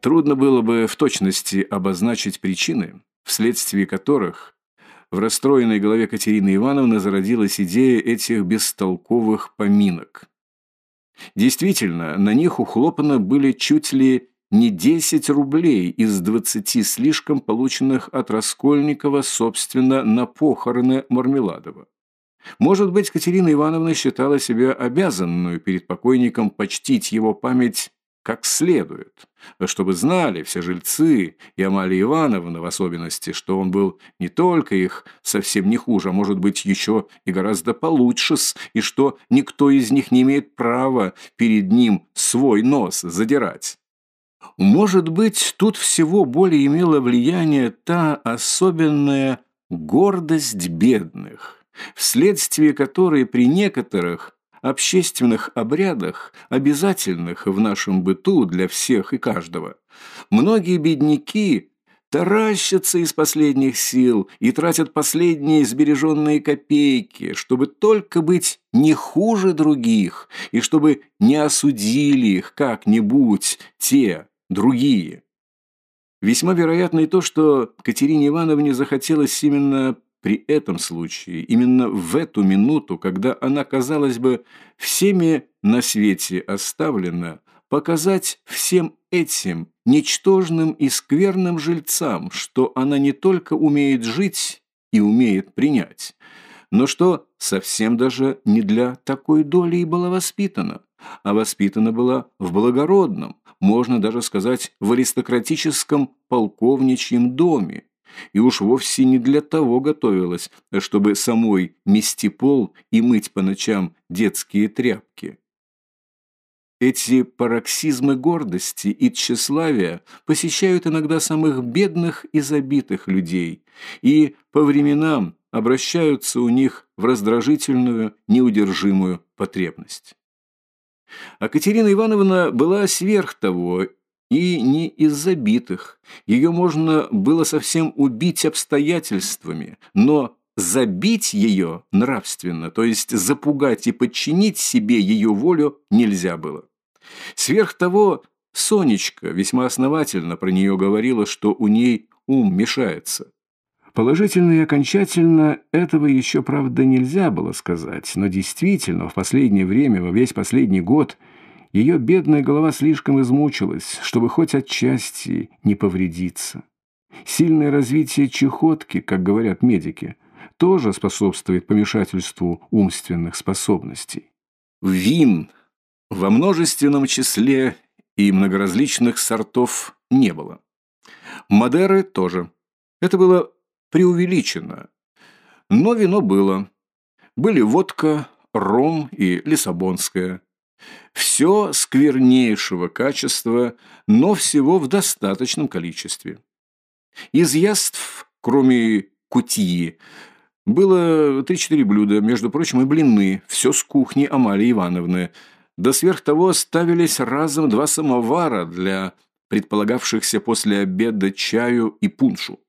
Трудно было бы в точности обозначить причины, вследствие которых в расстроенной голове Катерины Ивановны зародилась идея этих бестолковых поминок. Действительно, на них ухлопано были чуть ли не 10 рублей из 20 слишком полученных от Раскольникова, собственно, на похороны Мармеладова. Может быть, Катерина Ивановна считала себя обязанную перед покойником почтить его память как следует, чтобы знали все жильцы и Амалия Ивановна в особенности, что он был не только их совсем не хуже, а может быть еще и гораздо получше, и что никто из них не имеет права перед ним свой нос задирать. Может быть, тут всего более имела влияние та особенная гордость бедных, вследствие которой при некоторых общественных обрядах, обязательных в нашем быту для всех и каждого. Многие бедняки таращатся из последних сил и тратят последние сбереженные копейки, чтобы только быть не хуже других и чтобы не осудили их как-нибудь те, другие. Весьма вероятно и то, что Катерине Ивановне захотелось именно при этом случае, именно в эту минуту, когда она, казалось бы, всеми на свете оставлена, показать всем этим ничтожным и скверным жильцам, что она не только умеет жить и умеет принять, но что совсем даже не для такой доли и была воспитана, а воспитана была в благородном, можно даже сказать, в аристократическом полковничьем доме, и уж вовсе не для того готовилась, чтобы самой мести пол и мыть по ночам детские тряпки. Эти пароксизмы гордости и тщеславия посещают иногда самых бедных и забитых людей и по временам обращаются у них в раздражительную, неудержимую потребность. А Катерина Ивановна была сверх того и не из забитых. Ее можно было совсем убить обстоятельствами, но забить ее нравственно, то есть запугать и подчинить себе ее волю нельзя было. Сверх того, Сонечка весьма основательно про нее говорила, что у ней ум мешается. Положительно и окончательно этого еще, правда, нельзя было сказать, но действительно в последнее время, во весь последний год – ее бедная голова слишком измучилась, чтобы хоть отчасти не повредиться. Сильное развитие чехотки, как говорят медики, тоже способствует помешательству умственных способностей. Вин во множественном числе и многоразличных сортов не было. Мадеры тоже. Это было преувеличено. Но вино было. Были водка, ром и лиссабонское. Все сквернейшего качества, но всего в достаточном количестве. Из яств, кроме кутии, было три-четыре блюда, между прочим, и блины, все с кухни Амалии Ивановны. Да сверх того ставились разом два самовара для предполагавшихся после обеда чаю и пуншу.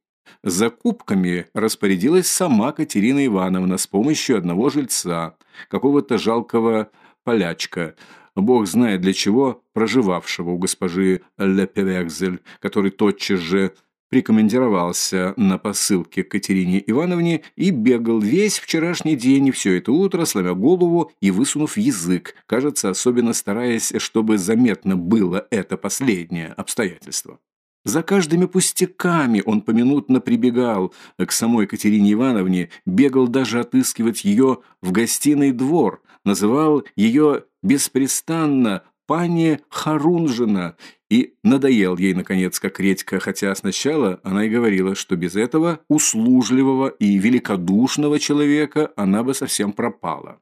Закупками распорядилась сама Катерина Ивановна с помощью одного жильца, какого-то жалкого полячка, бог знает для чего, проживавшего у госпожи Леперекзель, который тотчас же прикомандировался на посылке к Катерине Ивановне и бегал весь вчерашний день и все это утро, сломя голову и высунув язык, кажется, особенно стараясь, чтобы заметно было это последнее обстоятельство. За каждыми пустяками он поминутно прибегал к самой Катерине Ивановне, бегал даже отыскивать ее в гостиный двор, называл ее беспрестанно пани Харунжина и надоел ей, наконец, как редька, хотя сначала она и говорила, что без этого услужливого и великодушного человека она бы совсем пропала.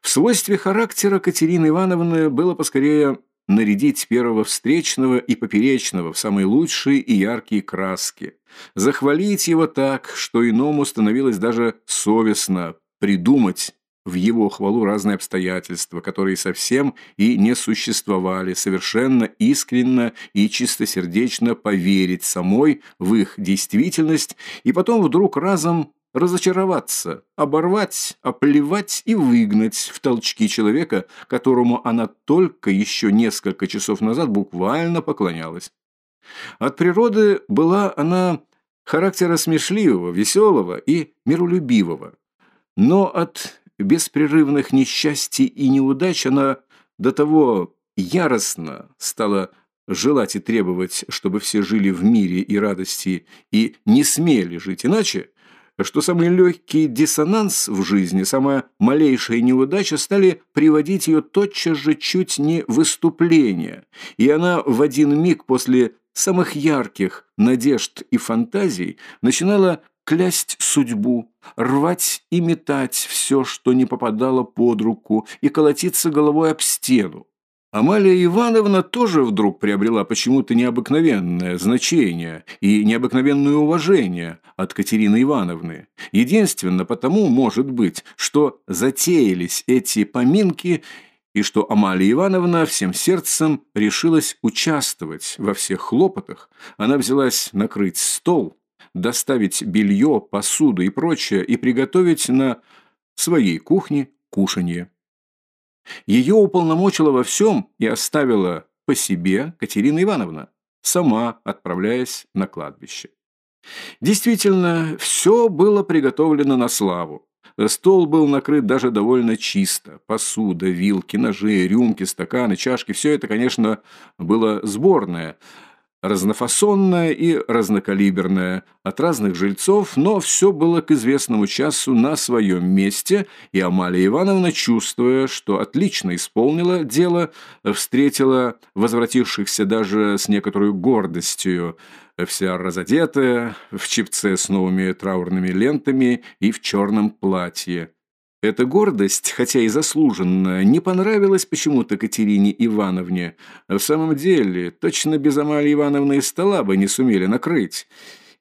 В свойстве характера Катерины Ивановны было поскорее нарядить первого встречного и поперечного в самые лучшие и яркие краски, захвалить его так, что иному становилось даже совестно придумать в его хвалу разные обстоятельства, которые совсем и не существовали, совершенно искренно и чистосердечно поверить самой в их действительность и потом вдруг разом разочароваться, оборвать, оплевать и выгнать в толчки человека, которому она только еще несколько часов назад буквально поклонялась. От природы была она характера смешливого, веселого и миролюбивого. Но от беспрерывных несчастий и неудач она до того яростно стала желать и требовать, чтобы все жили в мире и радости и не смели жить иначе, что самый легкий диссонанс в жизни, самая малейшая неудача стали приводить ее тотчас же чуть не выступление, и она в один миг после самых ярких надежд и фантазий начинала клясть судьбу, рвать и метать все, что не попадало под руку, и колотиться головой об стену. Амалия Ивановна тоже вдруг приобрела почему-то необыкновенное значение и необыкновенное уважение от Катерины Ивановны. Единственно потому, может быть, что затеялись эти поминки и что Амалия Ивановна всем сердцем решилась участвовать во всех хлопотах. Она взялась накрыть стол, доставить белье, посуду и прочее и приготовить на своей кухне кушанье. Ее уполномочила во всем и оставила по себе Катерина Ивановна, сама отправляясь на кладбище. Действительно, все было приготовлено на славу. Стол был накрыт даже довольно чисто. Посуда, вилки, ножи, рюмки, стаканы, чашки – все это, конечно, было сборное – разнофасонная и разнокалиберная, от разных жильцов, но все было к известному часу на своем месте, и Амалия Ивановна, чувствуя, что отлично исполнила дело, встретила возвратившихся даже с некоторой гордостью, вся разодетая, в чипце с новыми траурными лентами и в черном платье. Эта гордость, хотя и заслуженная, не понравилась почему-то Катерине Ивановне. В самом деле, точно без Амалии Ивановны и стола бы не сумели накрыть.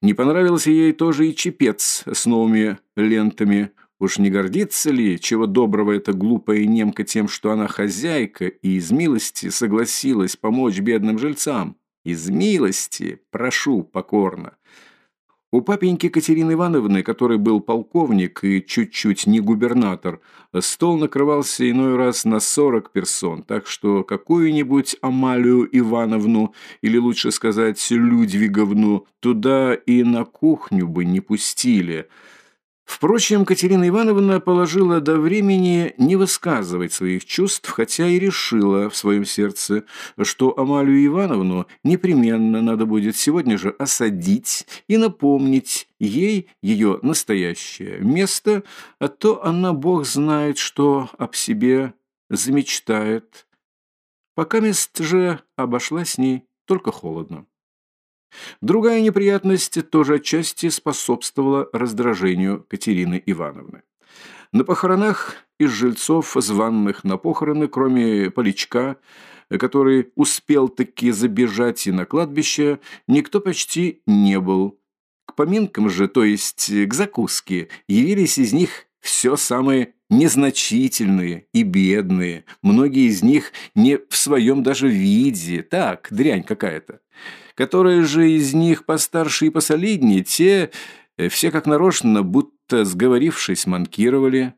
Не понравился ей тоже и чепец с новыми лентами. Уж не гордится ли, чего доброго эта глупая немка тем, что она хозяйка и из милости согласилась помочь бедным жильцам? Из милости, прошу покорно. У папеньки Катерины Ивановны, который был полковник и чуть-чуть не губернатор, стол накрывался иной раз на 40 персон, так что какую-нибудь Амалию Ивановну, или лучше сказать Людвиговну, туда и на кухню бы не пустили – Впрочем, Катерина Ивановна положила до времени не высказывать своих чувств, хотя и решила в своем сердце, что Амалию Ивановну непременно надо будет сегодня же осадить и напомнить ей ее настоящее место, а то она, бог знает, что об себе замечтает. Пока мест же обошла с ней только холодно. Другая неприятность тоже отчасти способствовала раздражению Катерины Ивановны. На похоронах из жильцов, званных на похороны, кроме Поличка, который успел таки забежать и на кладбище, никто почти не был. К поминкам же, то есть к закуске, явились из них все самые незначительные и бедные, многие из них не в своем даже виде, так, дрянь какая-то которые же из них постарше и посолиднее, те э, все как нарочно, будто сговорившись, манкировали.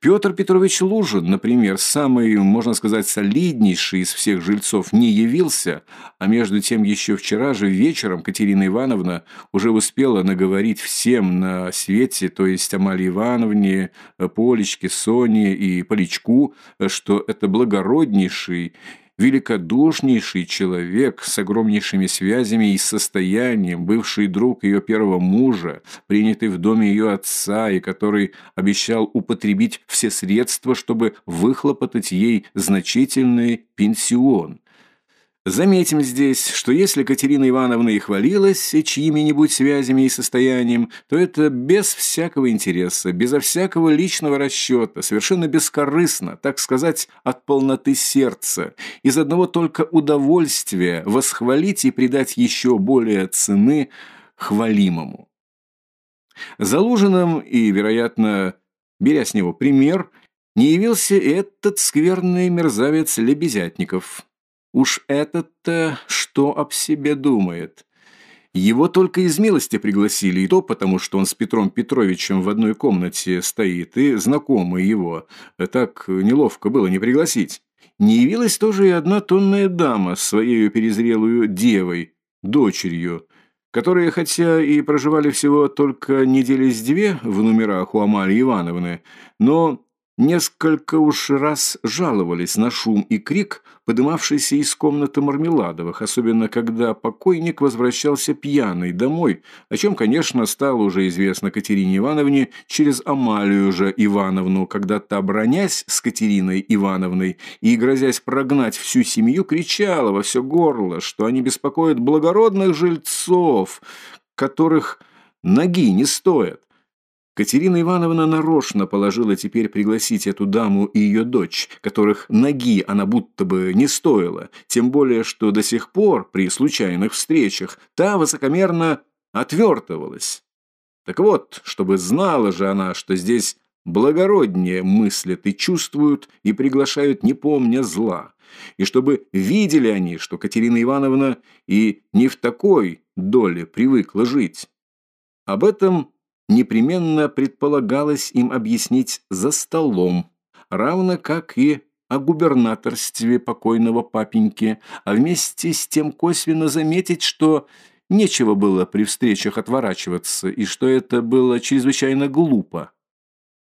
Петр Петрович Лужин, например, самый, можно сказать, солиднейший из всех жильцов, не явился, а между тем еще вчера же вечером Катерина Ивановна уже успела наговорить всем на свете, то есть Амалии Ивановне, Полечке, Соне и Поличку, что это благороднейший великодушнейший человек с огромнейшими связями и состоянием, бывший друг ее первого мужа, принятый в доме ее отца и который обещал употребить все средства, чтобы выхлопотать ей значительный пенсион. Заметим здесь, что если Катерина Ивановна и хвалилась чьими-нибудь связями и состоянием, то это без всякого интереса, безо всякого личного расчета, совершенно бескорыстно, так сказать, от полноты сердца, из одного только удовольствия восхвалить и придать еще более цены хвалимому. За ужином и, вероятно, беря с него пример, не явился этот скверный мерзавец Лебезятников – Уж этот-то что об себе думает? Его только из милости пригласили, и то потому, что он с Петром Петровичем в одной комнате стоит, и знакомый его. Так неловко было не пригласить. Не явилась тоже и одна тонная дама с своей перезрелую девой, дочерью, которые, хотя и проживали всего только недели с две в номерах у Амалии Ивановны, но несколько уж раз жаловались на шум и крик, подымавшийся из комнаты Мармеладовых, особенно когда покойник возвращался пьяный домой, о чем, конечно, стало уже известно Катерине Ивановне через Амалию же Ивановну, когда та, бронясь с Катериной Ивановной и грозясь прогнать всю семью, кричала во все горло, что они беспокоят благородных жильцов, которых ноги не стоят. Катерина Ивановна нарочно положила теперь пригласить эту даму и ее дочь, которых ноги она будто бы не стоила, тем более, что до сих пор при случайных встречах та высокомерно отвертывалась. Так вот, чтобы знала же она, что здесь благороднее мыслят и чувствуют, и приглашают, не помня зла, и чтобы видели они, что Катерина Ивановна и не в такой доле привыкла жить. Об этом непременно предполагалось им объяснить за столом, равно как и о губернаторстве покойного папеньки, а вместе с тем косвенно заметить, что нечего было при встречах отворачиваться и что это было чрезвычайно глупо.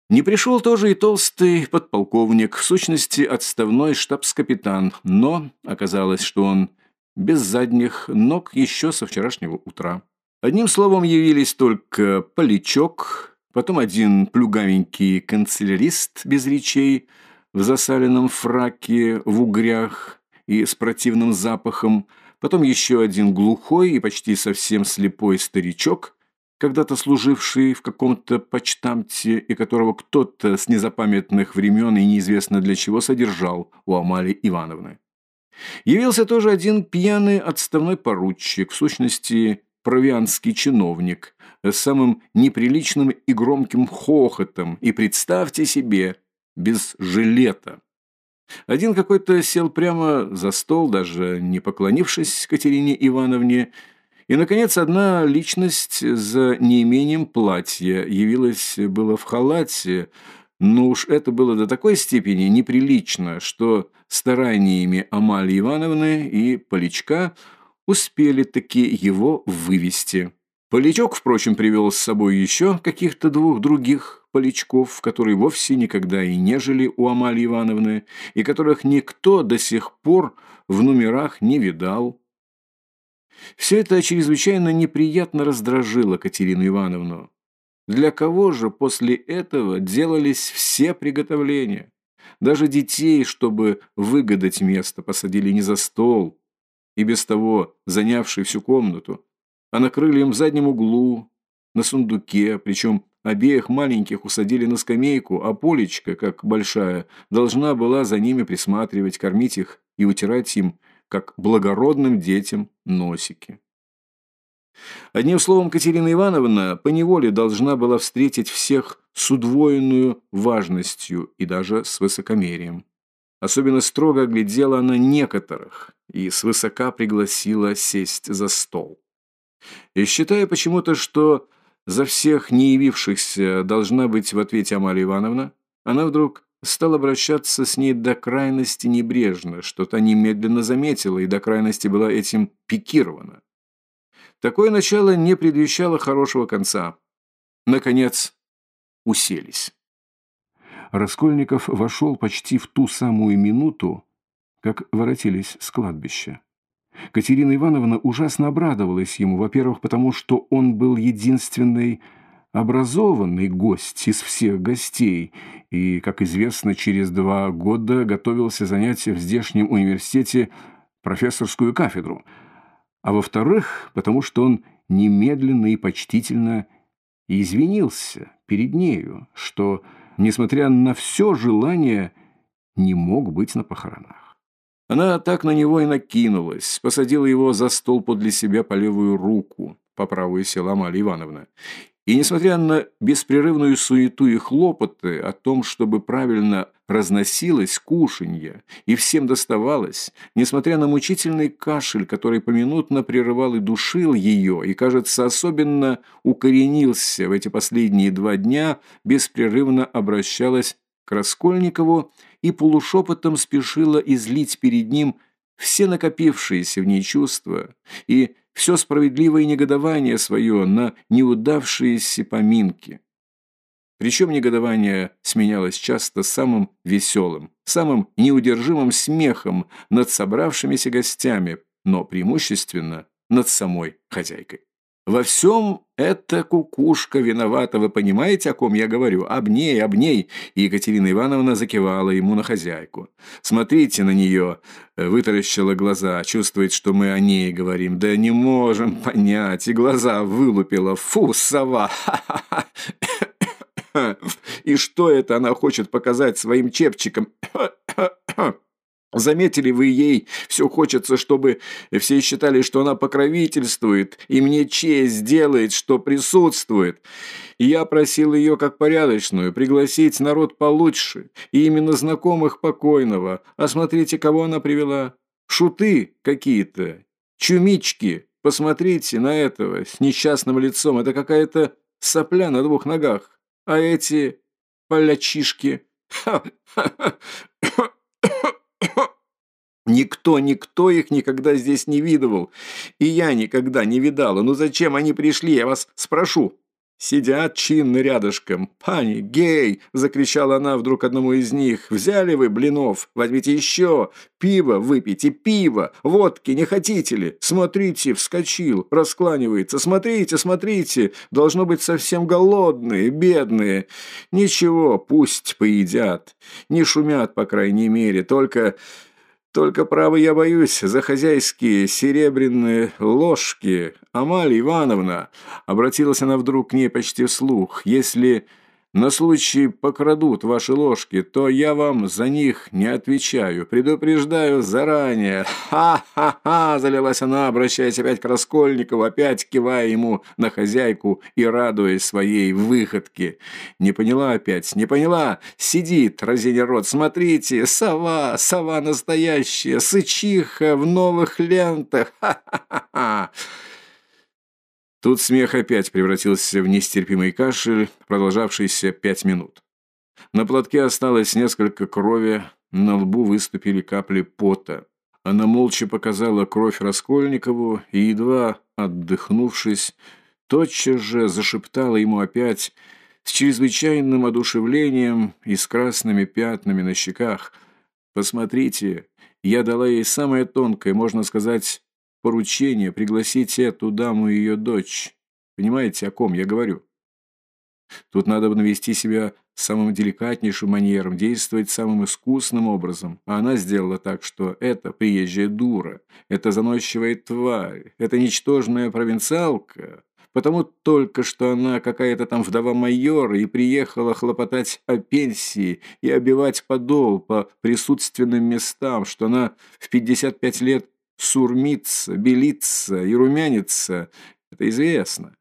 Не пришел тоже и толстый подполковник, в сущности отставной штабс-капитан, но оказалось, что он без задних ног еще со вчерашнего утра. Одним словом, явились только Поличок, потом один плюгавенький канцелярист без речей, в засаленном фраке, в угрях и с противным запахом, потом еще один глухой и почти совсем слепой старичок, когда-то служивший в каком-то почтамте и которого кто-то с незапамятных времен и неизвестно для чего содержал у Амали Ивановны. Явился тоже один пьяный отставной поручик, в сущности, провианский чиновник с самым неприличным и громким хохотом, и представьте себе, без жилета. Один какой-то сел прямо за стол, даже не поклонившись Катерине Ивановне, и, наконец, одна личность за неимением платья явилась было в халате, но уж это было до такой степени неприлично, что стараниями Амалии Ивановны и Поличка – успели таки его вывести. Полячок, впрочем, привел с собой еще каких-то двух других полячков, которые вовсе никогда и не жили у Амалии Ивановны, и которых никто до сих пор в номерах не видал. Все это чрезвычайно неприятно раздражило Катерину Ивановну. Для кого же после этого делались все приготовления? Даже детей, чтобы выгадать место, посадили не за стол, и без того занявший всю комнату, а накрыли им в заднем углу, на сундуке, причем обеих маленьких усадили на скамейку, а Полечка, как большая, должна была за ними присматривать, кормить их и утирать им, как благородным детям, носики. Одним словом, Катерина Ивановна поневоле должна была встретить всех с удвоенную важностью и даже с высокомерием. Особенно строго оглядела она некоторых и свысока пригласила сесть за стол. И считая почему-то, что за всех не явившихся должна быть в ответе Амалия Ивановна, она вдруг стала обращаться с ней до крайности небрежно, что та немедленно заметила и до крайности была этим пикирована. Такое начало не предвещало хорошего конца. Наконец, уселись. Раскольников вошел почти в ту самую минуту, как воротились с кладбища. Катерина Ивановна ужасно обрадовалась ему, во-первых, потому что он был единственный образованный гость из всех гостей и, как известно, через два года готовился занять в здешнем университете профессорскую кафедру, а во-вторых, потому что он немедленно и почтительно извинился перед нею, что несмотря на все желание, не мог быть на похоронах. Она так на него и накинулась, посадила его за стол подле себя по левую руку, по правую села Амалия Ивановна. И, несмотря на беспрерывную суету и хлопоты о том, чтобы правильно разносилось кушанье и всем доставалось, несмотря на мучительный кашель, который поминутно прерывал и душил ее, и, кажется, особенно укоренился в эти последние два дня, беспрерывно обращалась к Раскольникову и полушепотом спешила излить перед ним все накопившиеся в ней чувства и все справедливое негодование свое на неудавшиеся поминки. Причем негодование сменялось часто самым веселым, самым неудержимым смехом над собравшимися гостями, но преимущественно над самой хозяйкой. Во всем эта кукушка виновата, вы понимаете, о ком я говорю? Об ней, об ней. И Екатерина Ивановна закивала ему на хозяйку. Смотрите на нее, вытаращила глаза, чувствует, что мы о ней говорим. Да не можем понять. И глаза вылупила. Фу, сова! И что это она хочет показать своим чепчиком? Заметили вы ей, все хочется, чтобы все считали, что она покровительствует, и мне честь делает, что присутствует. И я просил ее, как порядочную, пригласить народ получше, и именно знакомых покойного. А смотрите, кого она привела. Шуты какие-то, чумички. Посмотрите на этого с несчастным лицом. Это какая-то сопля на двух ногах. А эти полячишки... Никто, никто их никогда здесь не видывал. И я никогда не видала. Ну зачем они пришли, я вас спрошу?» Сидят чинно рядышком. «Пани, гей!» – закричала она вдруг одному из них. «Взяли вы блинов? Возьмите еще! Пиво выпейте, пиво! Водки не хотите ли? Смотрите, вскочил, раскланивается. Смотрите, смотрите! Должно быть совсем голодные, бедные. Ничего, пусть поедят. Не шумят, по крайней мере, только...» Только, право, я боюсь за хозяйские серебряные ложки. Амалия Ивановна, обратилась она вдруг к ней почти вслух, если на случай покрадут ваши ложки, то я вам за них не отвечаю. Предупреждаю заранее. Ха-ха-ха!» Залилась она, обращаясь опять к Раскольникову, опять кивая ему на хозяйку и радуясь своей выходке. «Не поняла опять, не поняла? Сидит, разиня рот, смотрите, сова, сова настоящая, сычиха в новых лентах. Ха-ха-ха!» Тут смех опять превратился в нестерпимый кашель, продолжавшийся пять минут. На платке осталось несколько крови, на лбу выступили капли пота. Она молча показала кровь Раскольникову и, едва отдохнувшись, тотчас же зашептала ему опять с чрезвычайным одушевлением и с красными пятнами на щеках. «Посмотрите, я дала ей самое тонкое, можно сказать, поручение пригласить эту даму и ее дочь. Понимаете, о ком я говорю? Тут надо бы навести себя самым деликатнейшим манером, действовать самым искусным образом. А она сделала так, что это приезжая дура, это заносчивая тварь, это ничтожная провинциалка, потому только что она какая-то там вдова майора и приехала хлопотать о пенсии и обивать подол по присутственным местам, что она в 55 лет сурмится, белится и румянится, это известно.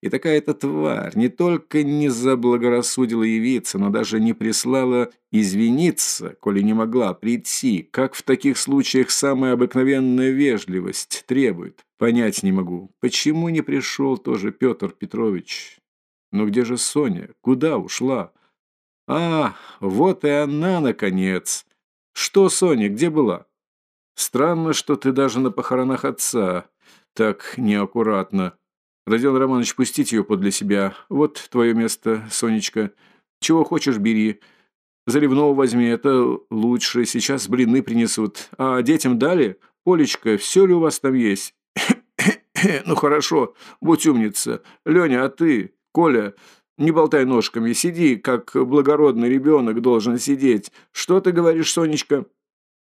И такая-то тварь не только не заблагорассудила явиться, но даже не прислала извиниться, коли не могла прийти, как в таких случаях самая обыкновенная вежливость требует. Понять не могу, почему не пришел тоже Петр Петрович? Но где же Соня? Куда ушла? А, вот и она, наконец. Что, Соня, где была? Странно, что ты даже на похоронах отца так неаккуратно. Родион Романович, пустите ее подле себя. Вот твое место, Сонечка. Чего хочешь, бери. Заливного возьми, это лучше. Сейчас блины принесут. А детям дали? Полечка, все ли у вас там есть? ну хорошо, будь умница. Леня, а ты? Коля, не болтай ножками, сиди, как благородный ребенок должен сидеть. Что ты говоришь, Сонечка?»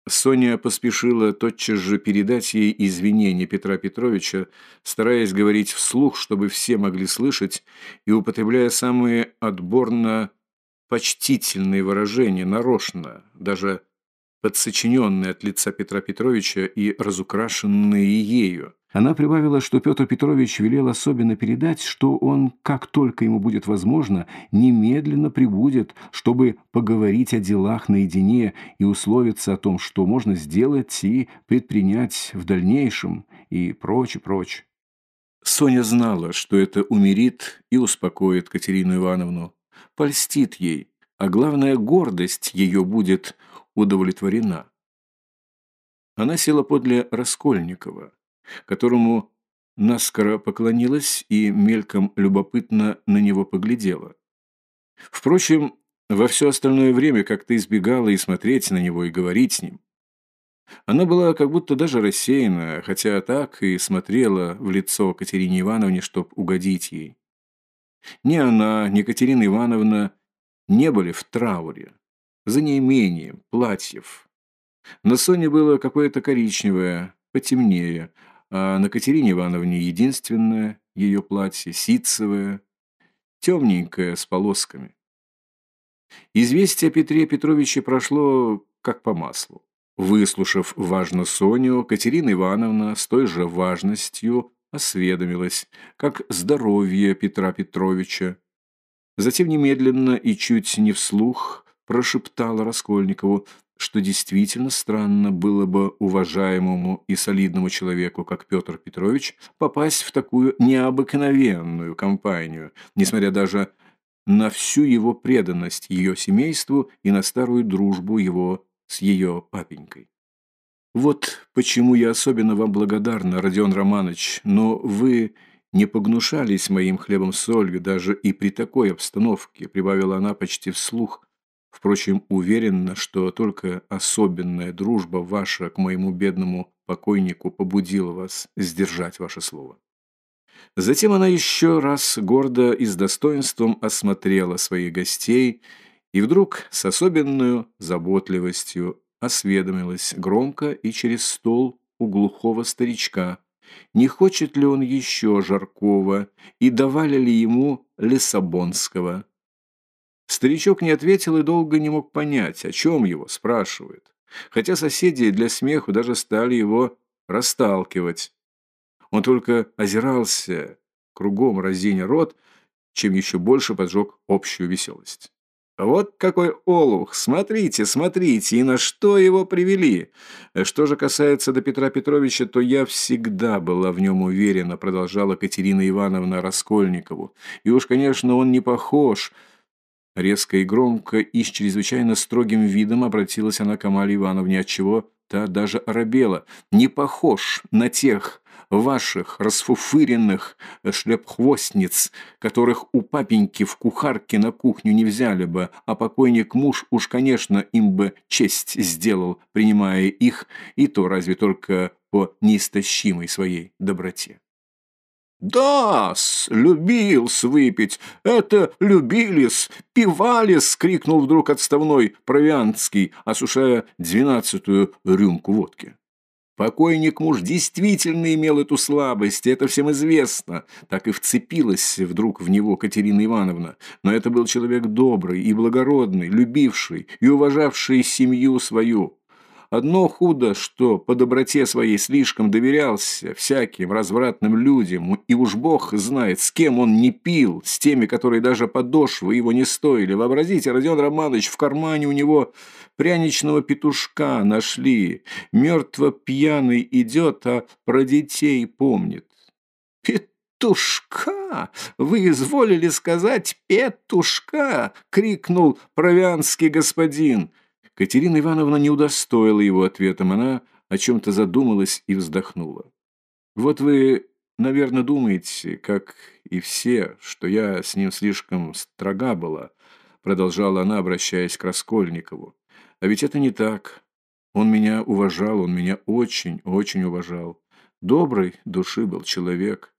Соня поспешила тотчас же передать ей извинения Петра Петровича, стараясь говорить вслух, чтобы все могли слышать, и употребляя самые отборно почтительные выражения, нарочно, даже подсочиненные от лица Петра Петровича и разукрашенные ею. Она прибавила, что Петр Петрович велел особенно передать, что он, как только ему будет возможно, немедленно прибудет, чтобы поговорить о делах наедине и условиться о том, что можно сделать и предпринять в дальнейшем, и прочь, прочь. Соня знала, что это умерит и успокоит Катерину Ивановну, польстит ей, а главная гордость ее будет удовлетворена. Она села подле Раскольникова, которому наскоро поклонилась и мельком любопытно на него поглядела. Впрочем, во все остальное время как-то избегала и смотреть на него, и говорить с ним. Она была как будто даже рассеяна, хотя так и смотрела в лицо Катерине Ивановне, чтоб угодить ей. Ни она, ни Катерина Ивановна не были в трауре, за неимением платьев. На Соне было какое-то коричневое, потемнее, а на Катерине Ивановне единственное ее платье, ситцевое, темненькое, с полосками. Известие о Петре Петровиче прошло как по маслу. Выслушав важно Соню, Катерина Ивановна с той же важностью осведомилась, как здоровье Петра Петровича. Затем немедленно и чуть не вслух прошептала Раскольникову, что действительно странно было бы уважаемому и солидному человеку, как Петр Петрович, попасть в такую необыкновенную компанию, несмотря даже на всю его преданность ее семейству и на старую дружбу его с ее папенькой. Вот почему я особенно вам благодарна, Родион Романович, но вы не погнушались моим хлебом солью даже и при такой обстановке, прибавила она почти вслух. Впрочем, уверена, что только особенная дружба ваша к моему бедному покойнику побудила вас сдержать ваше слово. Затем она еще раз гордо и с достоинством осмотрела своих гостей и вдруг с особенной заботливостью осведомилась громко и через стол у глухого старичка, не хочет ли он еще Жаркова и давали ли ему Лиссабонского. Старичок не ответил и долго не мог понять, о чем его спрашивают, хотя соседи для смеху даже стали его расталкивать. Он только озирался, кругом разиня рот, чем еще больше поджег общую веселость. Вот какой олух! Смотрите, смотрите, и на что его привели! Что же касается до Петра Петровича, то я всегда была в нем уверена, продолжала Катерина Ивановна Раскольникову. И уж, конечно, он не похож... Резко и громко и с чрезвычайно строгим видом обратилась она к Амале Ивановне, отчего та даже оробела. «Не похож на тех ваших расфуфыренных шлепхвостниц, которых у папеньки в кухарке на кухню не взяли бы, а покойник муж уж, конечно, им бы честь сделал, принимая их, и то разве только по неистощимой своей доброте. «Да-с, любил-с выпить, это любили-с, пивали-с!» — крикнул вдруг отставной Провианский, осушая двенадцатую рюмку водки. Покойник муж действительно имел эту слабость, это всем известно. Так и вцепилась вдруг в него Катерина Ивановна. Но это был человек добрый и благородный, любивший и уважавший семью свою. Одно худо, что по доброте своей слишком доверялся всяким развратным людям, и уж бог знает, с кем он не пил, с теми, которые даже подошвы его не стоили. Вообразите, Родион Романович, в кармане у него пряничного петушка нашли. Мертво пьяный идет, а про детей помнит. «Петушка! Вы изволили сказать «петушка!» — крикнул провианский господин. Катерина Ивановна не удостоила его ответом. Она о чем-то задумалась и вздохнула. «Вот вы, наверное, думаете, как и все, что я с ним слишком строга была», продолжала она, обращаясь к Раскольникову. «А ведь это не так. Он меня уважал, он меня очень-очень уважал. Добрый души был человек».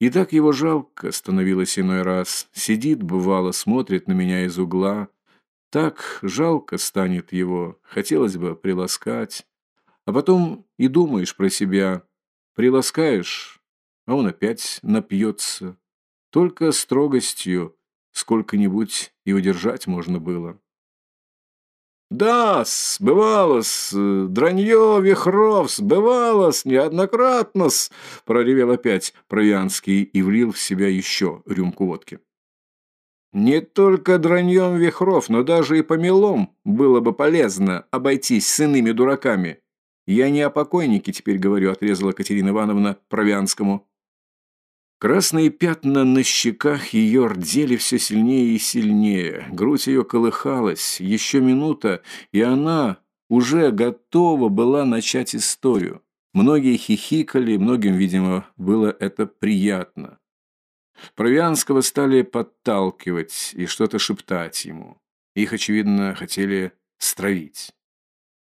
И так его жалко становилось иной раз. Сидит, бывало, смотрит на меня из угла, так жалко станет его, хотелось бы приласкать. А потом и думаешь про себя. Приласкаешь, а он опять напьется. Только строгостью сколько-нибудь и удержать можно было. «Да-с, бывало-с, дранье вихров-с, бывало-с, неоднократно-с!» проревел опять Провианский и влил в себя еще рюмку водки. Не только драньем вихров, но даже и помелом было бы полезно обойтись с иными дураками. Я не о покойнике теперь говорю, отрезала Катерина Ивановна Провианскому. Красные пятна на щеках ее рдели все сильнее и сильнее. Грудь ее колыхалась. Еще минута, и она уже готова была начать историю. Многие хихикали, многим, видимо, было это приятно. Провианского стали подталкивать и что-то шептать ему. Их, очевидно, хотели стравить.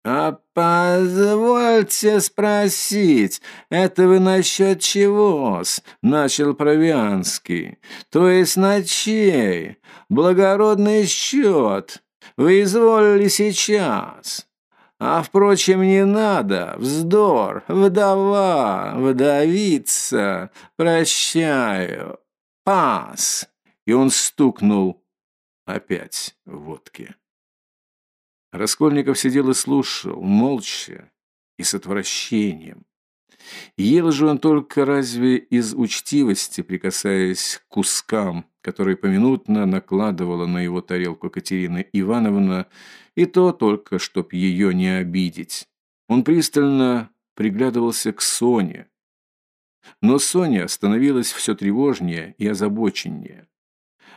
«А позвольте спросить, это вы насчет чего-с?» — начал Провианский. «То есть на чей? Благородный счет. Вы изволили сейчас. А, впрочем, не надо. Вздор. Вдова, вдовица. Прощаю. Пас!» И он стукнул опять водки. Раскольников сидел и слушал, молча и с отвращением. Ел же он только разве из учтивости, прикасаясь к кускам, которые поминутно накладывала на его тарелку Катерина Ивановна, и то только, чтоб ее не обидеть. Он пристально приглядывался к Соне. Но Соня становилась все тревожнее и озабоченнее.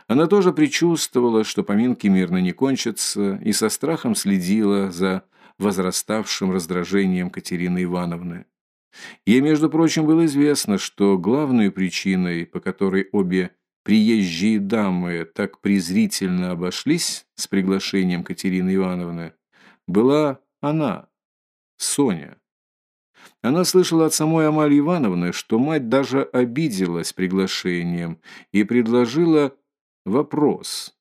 Она тоже предчувствовала, что поминки мирно не кончатся, и со страхом следила за возраставшим раздражением Катерины Ивановны. Ей, между прочим, было известно, что главной причиной, по которой обе приезжие дамы так презрительно обошлись с приглашением Катерины Ивановны, была она, Соня. Она слышала от самой Амалии Ивановны, что мать даже обиделась приглашением и предложила Вопрос.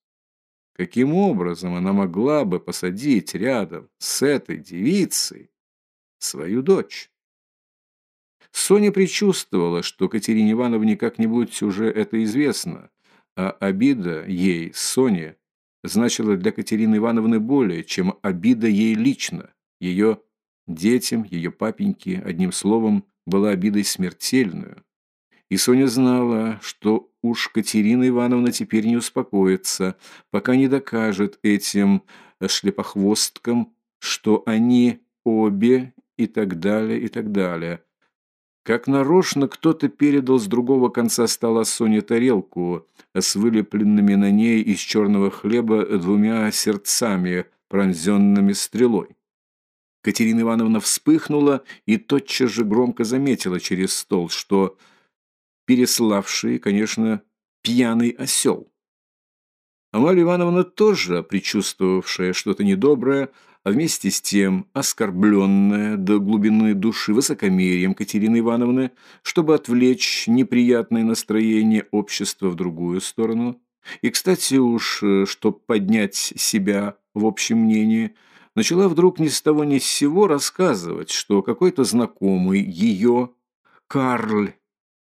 Каким образом она могла бы посадить рядом с этой девицей свою дочь? Соня предчувствовала, что Катерине Ивановне как-нибудь уже это известно, а обида ей, Соне, значила для Катерины Ивановны более, чем обида ей лично, ее детям, ее папеньке, одним словом, была обидой смертельную. И Соня знала, что уж Катерина Ивановна теперь не успокоится, пока не докажет этим шлепохвосткам, что они обе и так далее, и так далее. Как нарочно кто-то передал с другого конца стола Соне тарелку с вылепленными на ней из черного хлеба двумя сердцами, пронзенными стрелой. Катерина Ивановна вспыхнула и тотчас же громко заметила через стол, что переславший, конечно, пьяный осел. Амалия Ивановна тоже, предчувствовавшая что-то недоброе, а вместе с тем оскорбленная до глубины души высокомерием Катерины Ивановны, чтобы отвлечь неприятное настроение общества в другую сторону, и, кстати уж, чтобы поднять себя в общем мнении, начала вдруг ни с того ни с сего рассказывать, что какой-то знакомый ее, Карль,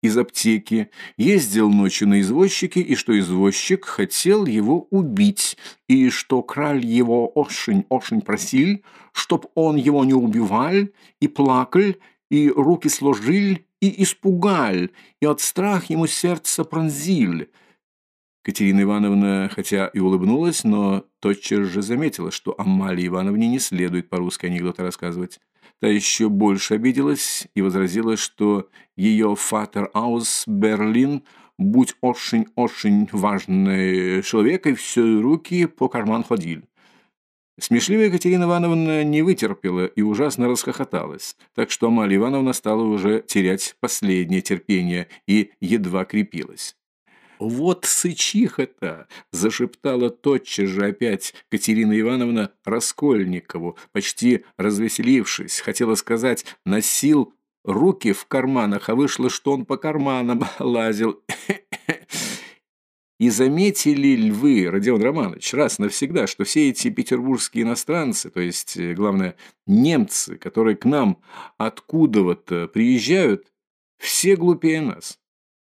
из аптеки, ездил ночью на извозчике, и что извозчик хотел его убить, и что краль его очень-очень просил, чтоб он его не убивал, и плакал, и руки сложил, и испугал, и от страха ему сердце пронзил. Катерина Ивановна, хотя и улыбнулась, но тотчас же заметила, что Амалии Ивановне не следует по-русски анекдоты рассказывать. Та еще больше обиделась и возразила, что ее «Фатер Аус Берлин» будь очень-очень важный человек, и все руки по карман ходил. Смешливая Екатерина Ивановна не вытерпела и ужасно расхохоталась, так что Амалия Ивановна стала уже терять последнее терпение и едва крепилась. «Вот сычиха-то!» – зашептала тотчас же опять Катерина Ивановна Раскольникову, почти развеселившись. Хотела сказать «носил руки в карманах», а вышло, что он по карманам лазил. И заметили львы, Родион Романович, раз навсегда, что все эти петербургские иностранцы, то есть, э, главное, немцы, которые к нам откуда-то приезжают, все глупее нас.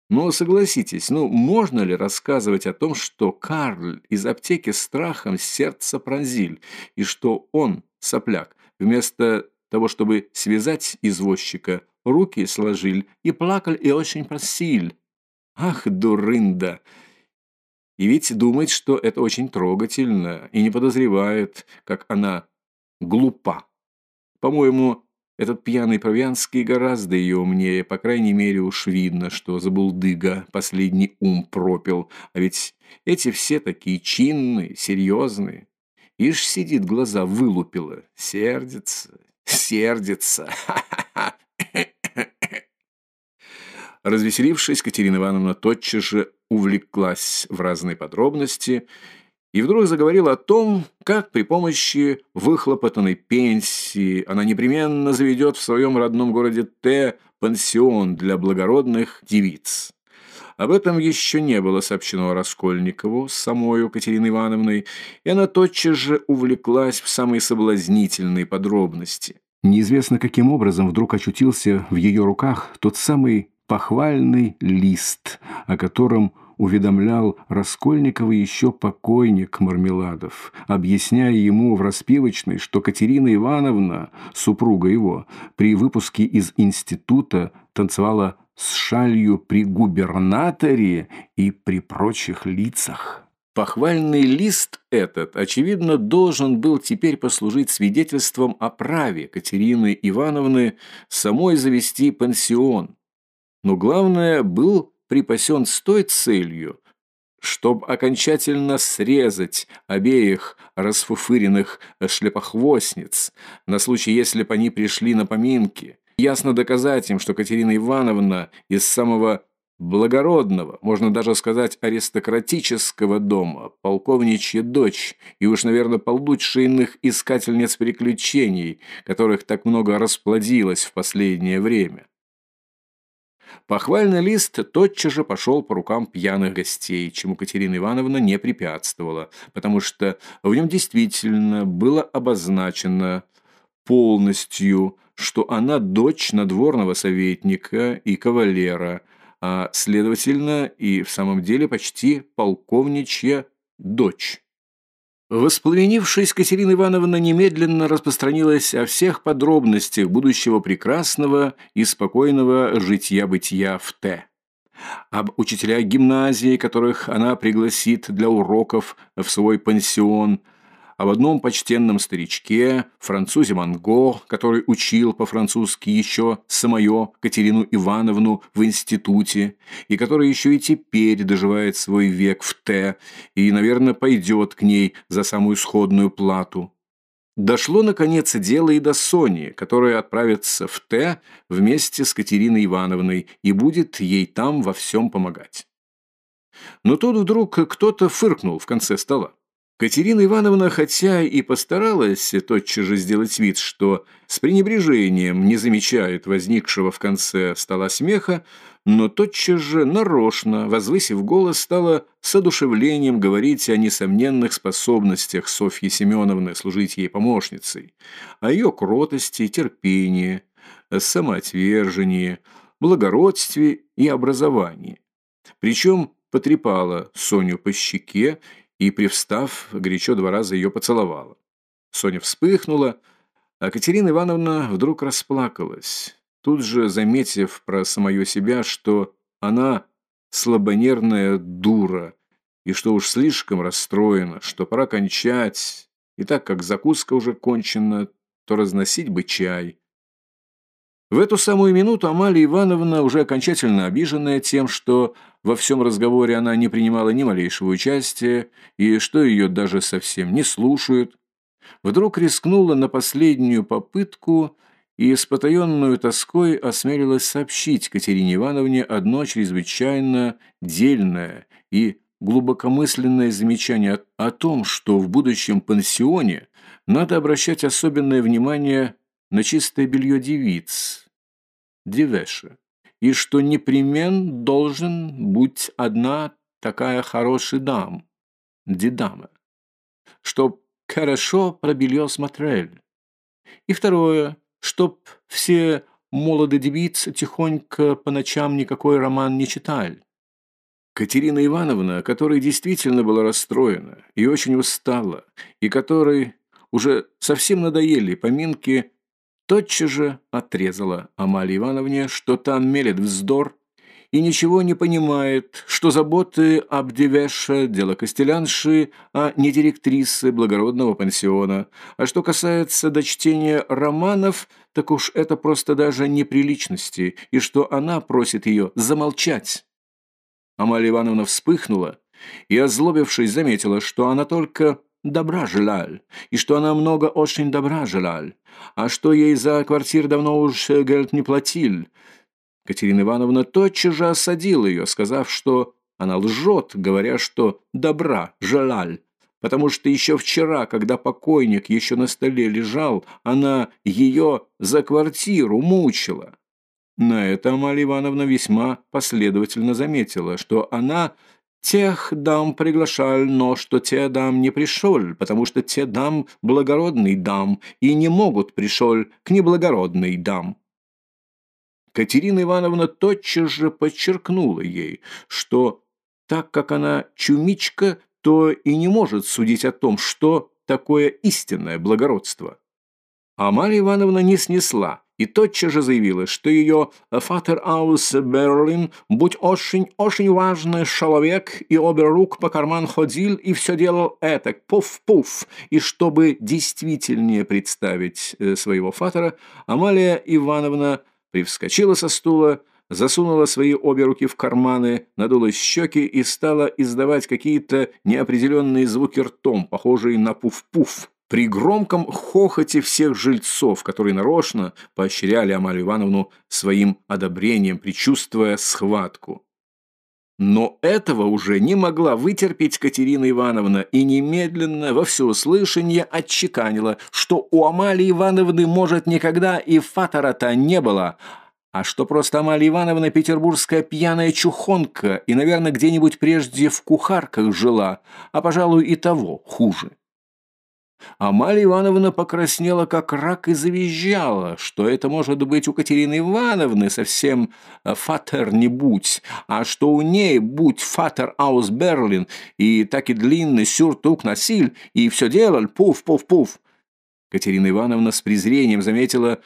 Но согласитесь, ну можно ли рассказывать о том, что Карль из аптеки страхом сердце пронзиль, и что он, сопляк, вместо того, чтобы связать извозчика, руки сложил и плакал и очень просил. Ах, дурында! И ведь думает, что это очень трогательно, и не подозревает, как она глупа. По-моему, этот пьяный Провианский гораздо ее умнее, по крайней мере уж видно, что забулдыга последний ум пропил. А ведь эти все такие чинные, серьезные. Ишь сидит, глаза вылупила, сердится, сердится. Развеселившись, Катерина Ивановна тотчас же увлеклась в разные подробности и вдруг заговорила о том, как при помощи выхлопотанной пенсии она непременно заведет в своем родном городе Т пансион для благородных девиц. Об этом еще не было сообщено Раскольникову с самой Катериной Ивановной, и она тотчас же увлеклась в самые соблазнительные подробности. Неизвестно каким образом вдруг очутился в ее руках тот самый похвальный лист, о котором уведомлял Раскольникова еще покойник Мармеладов, объясняя ему в распевочной, что Катерина Ивановна, супруга его, при выпуске из института танцевала с шалью при губернаторе и при прочих лицах. Похвальный лист этот, очевидно, должен был теперь послужить свидетельством о праве Катерины Ивановны самой завести пансион. Но главное, был припасен с той целью, чтобы окончательно срезать обеих расфуфыренных шляпохвостниц на случай, если бы они пришли на поминки, ясно доказать им, что Катерина Ивановна из самого благородного, можно даже сказать аристократического дома, полковничья дочь, и уж, наверное, получше иных искательниц приключений, которых так много расплодилось в последнее время. Похвальный лист тотчас же пошел по рукам пьяных гостей, чему Катерина Ивановна не препятствовала, потому что в нем действительно было обозначено полностью, что она дочь надворного советника и кавалера, а, следовательно, и в самом деле почти полковничья дочь. Воспламенившись, Катерина Ивановна немедленно распространилась о всех подробностях будущего прекрасного и спокойного житья-бытия в Т. Об учителях гимназии, которых она пригласит для уроков в свой пансион – об одном почтенном старичке, французе Манго, который учил по-французски еще самое Катерину Ивановну в институте, и который еще и теперь доживает свой век в Т, и, наверное, пойдет к ней за самую сходную плату. Дошло, наконец, дело и до Сони, которая отправится в Т вместе с Катериной Ивановной и будет ей там во всем помогать. Но тут вдруг кто-то фыркнул в конце стола. Катерина Ивановна, хотя и постаралась тотчас же сделать вид, что с пренебрежением не замечает возникшего в конце стола смеха, но тотчас же нарочно, возвысив голос, стала с одушевлением говорить о несомненных способностях Софьи Семеновны служить ей помощницей, о ее кротости, терпении, самоотвержении, благородстве и образовании. Причем потрепала Соню по щеке и, привстав, горячо два раза ее поцеловала. Соня вспыхнула, а Катерина Ивановна вдруг расплакалась, тут же заметив про самое себя, что она слабонервная дура, и что уж слишком расстроена, что пора кончать, и так как закуска уже кончена, то разносить бы чай. В эту самую минуту Амалия Ивановна, уже окончательно обиженная тем, что во всем разговоре она не принимала ни малейшего участия, и что ее даже совсем не слушают, вдруг рискнула на последнюю попытку и с потаенную тоской осмелилась сообщить Катерине Ивановне одно чрезвычайно дельное и глубокомысленное замечание о том, что в будущем пансионе надо обращать особенное внимание на чистое белье девиц, девеша, и что непременно должен быть одна такая хорошая дам, дедама, чтоб хорошо про белье смотрели. И второе, чтоб все молодые девицы тихонько по ночам никакой роман не читали. Катерина Ивановна, которая действительно была расстроена и очень устала, и которой уже совсем надоели поминки, тотчас же отрезала Амалии Ивановне, что та мелет вздор и ничего не понимает, что заботы об девеше – дело костелянши, а не директрисы благородного пансиона. А что касается дочтения романов, так уж это просто даже неприличности, и что она просит ее замолчать. Амалия Ивановна вспыхнула и, озлобившись, заметила, что она только добра желал, и что она много очень добра желал, а что ей за квартир давно уж гельд не платил. Катерина Ивановна тотчас же осадила ее, сказав, что она лжет, говоря, что добра, жалаль, потому что еще вчера, когда покойник еще на столе лежал, она ее за квартиру мучила. На это Амалия Ивановна весьма последовательно заметила, что она тех дам приглашал, но что те дам не пришел, потому что те дам благородный дам и не могут пришел к неблагородной дам. Катерина Ивановна тотчас же подчеркнула ей, что так как она чумичка, то и не может судить о том, что такое истинное благородство. Амалия Ивановна не снесла и тотчас же заявила, что ее «Фатер Аус Берлин, будь очень-очень важный человек, и обе рук по карман ходил, и все делал это, пуф-пуф». И чтобы действительнее представить э, своего Фатера, Амалия Ивановна привскочила со стула, засунула свои обе руки в карманы, надула щеки и стала издавать какие-то неопределенные звуки ртом, похожие на пуф-пуф. При громком хохоте всех жильцов, которые нарочно поощряли Амалию Ивановну своим одобрением, предчувствуя схватку. Но этого уже не могла вытерпеть Катерина Ивановна и немедленно во всеуслышание отчеканила, что у Амалии Ивановны, может, никогда и фатора-то не было, а что просто Амалия Ивановна петербургская пьяная чухонка и, наверное, где-нибудь прежде в кухарках жила, а, пожалуй, и того хуже. Амалия Ивановна покраснела, как рак, и завизжала, что это может быть у Катерины Ивановны совсем э, фатер не будь, а что у ней будь фатер аус Берлин, и так и длинный сюртук носиль, и все делал пуф-пуф-пуф. Катерина Ивановна с презрением заметила,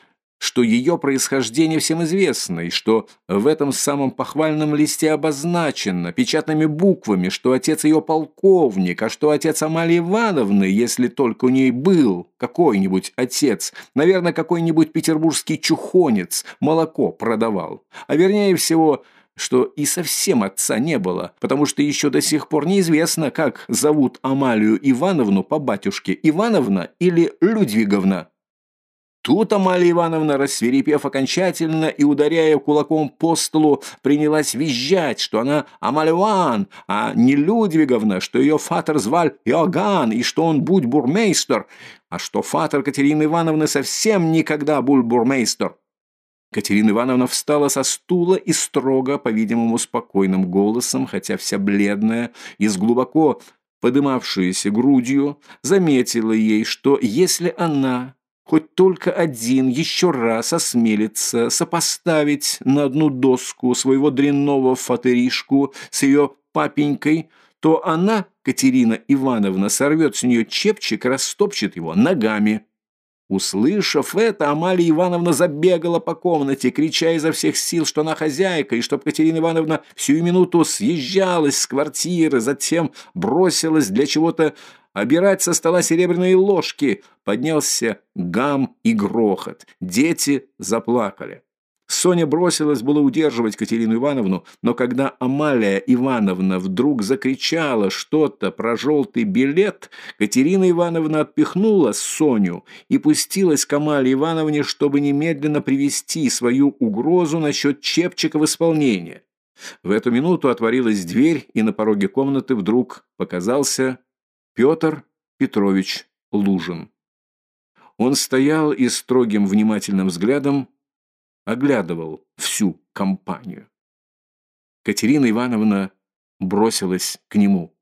что ее происхождение всем известно, и что в этом самом похвальном листе обозначено печатными буквами, что отец ее полковник, а что отец Амалии Ивановны, если только у ней был какой-нибудь отец, наверное, какой-нибудь петербургский чухонец, молоко продавал. А вернее всего, что и совсем отца не было, потому что еще до сих пор неизвестно, как зовут Амалию Ивановну по батюшке, Ивановна или Людвиговна. Тут Амалия Ивановна, рассверепев окончательно и ударяя кулаком по столу, принялась визжать, что она Амалюан, а не Людвиговна, что ее фатер звали Иоганн, и что он будь бурмейстер, а что фатер Катерины Ивановны совсем никогда был бурмейстер. Катерина Ивановна встала со стула и строго, по-видимому, спокойным голосом, хотя вся бледная и с глубоко подымавшейся грудью, заметила ей, что если она хоть только один еще раз осмелится сопоставить на одну доску своего дрянного фатеришку с ее папенькой, то она, Катерина Ивановна, сорвет с нее чепчик растопчет его ногами. Услышав это, Амалия Ивановна забегала по комнате, крича изо всех сил, что она хозяйка, и чтоб Катерина Ивановна всю минуту съезжалась с квартиры, затем бросилась для чего-то обирать со стола серебряные ложки. Поднялся гам и грохот. Дети заплакали. Соня бросилась было удерживать Катерину Ивановну, но когда Амалия Ивановна вдруг закричала что-то про желтый билет, Катерина Ивановна отпихнула Соню и пустилась к Амалии Ивановне, чтобы немедленно привести свою угрозу насчет Чепчика в исполнение. В эту минуту отворилась дверь, и на пороге комнаты вдруг показался Петр Петрович Лужин. Он стоял и строгим внимательным взглядом оглядывал всю компанию. Катерина Ивановна бросилась к нему.